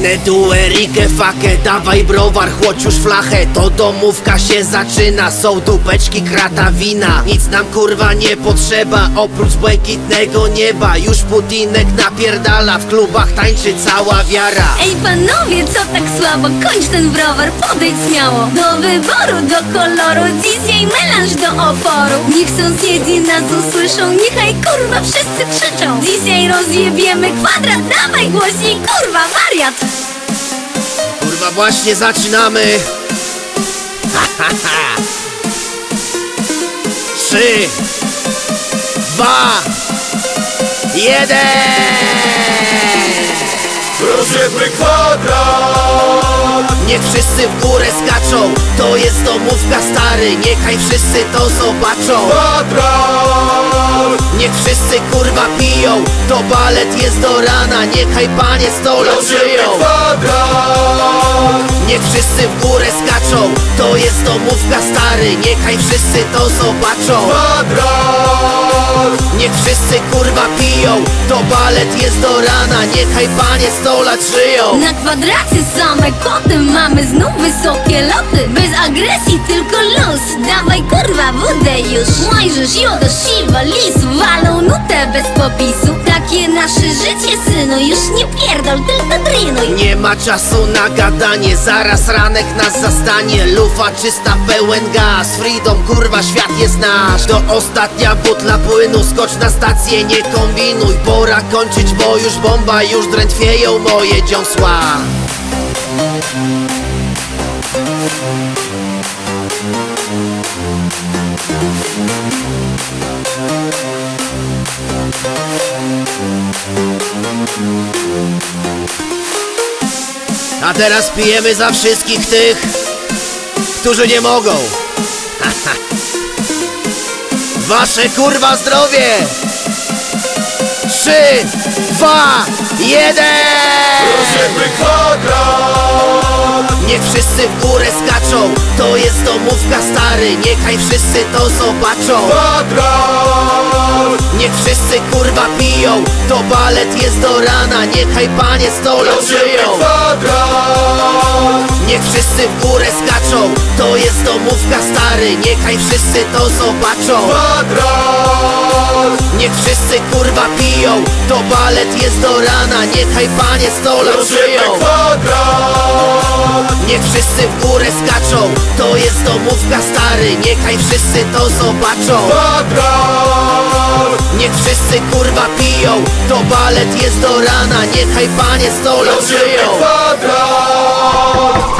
Enę, duerikę, fakę, dawaj browar, chłodź już flachę. To domówka się zaczyna, są dupeczki, krata wina. Nic nam kurwa nie potrzeba, oprócz błękitnego nieba. Już Putinek napierdala, w klubach tańczy cała wiara. Ej panowie, co tak słabo? Kończ ten browar, podejdź śmiało. Do wyboru, do koloru, dzisiaj melanż do oporu. Niech sąsiedzi nas usłyszą, niechaj kurwa wszyscy krzyczą. Dzisiaj rozjebiemy kwadrat, dawaj głośniej kurwa wariat Kurwa właśnie zaczynamy. Ha, ha, ha. Trzy Dwa Jeden. Rozjebmy kwadrat Niech wszyscy w górę skaczą. To jest domówka stary. Niechaj wszyscy to zobaczą. Kwadrat Niech wszyscy kurwa piją. To balet jest do rana. Niechaj panie Rozjebmy żyją. kwadrat Niech wszyscy w górę skaczą. To jest domówka stary. Niechaj wszyscy to zobaczą. Kwadrat Niech wszyscy kurwa piją. To balet jest do rana. Niechaj panie 100 lat żyją. Na kwadracie same koty, mamy znów wysokie loty. Bez agresji, tylko luz, dawaj kurwa wódę już. Mojżesz, Jodo, Siwa, Lis, walą nutę bez popisu. Takie nasze życie synu, już nie pierdol, tylko drinuj. Nie ma czasu na gadanie. Zaraz ranek nas zastanie. Lufa czysta, pełen gaz. Freedom, kurwa, świat jest nasz. To ostatnia butla płynu Skocz na stację, nie kombinuj Pora kończyć, bo już bomba Już drętwieją moje dziąsła A teraz pijemy za wszystkich tych, którzy nie mogą. Wasze kurwa zdrowie! Trzy, dwa, jeden! Rozjebmy kwadrat Niech wszyscy w górę skaczą, to jest domówka stary, niechaj wszyscy to zobaczą. Kwadrat Niech wszyscy kurwa piją, to balet jest do rana, niechaj panie sto lat żyją. kwadrat Niech wszyscy w górę skaczą. To jest domówka stary. Niechaj wszyscy to zobaczą. Kwadrat Niech wszyscy kurwa piją. To balet jest do rana. Niechaj panie 100 lat Rozjebmy żyją. kwadrat Niech wszyscy w górę skaczą. To jest domówka stary. Niechaj wszyscy to zobaczą. Kwadrat Niech wszyscy kurwa piją. To balet jest do rana. Niechaj panie 100 lat Rozjebmy żyją. kwadrat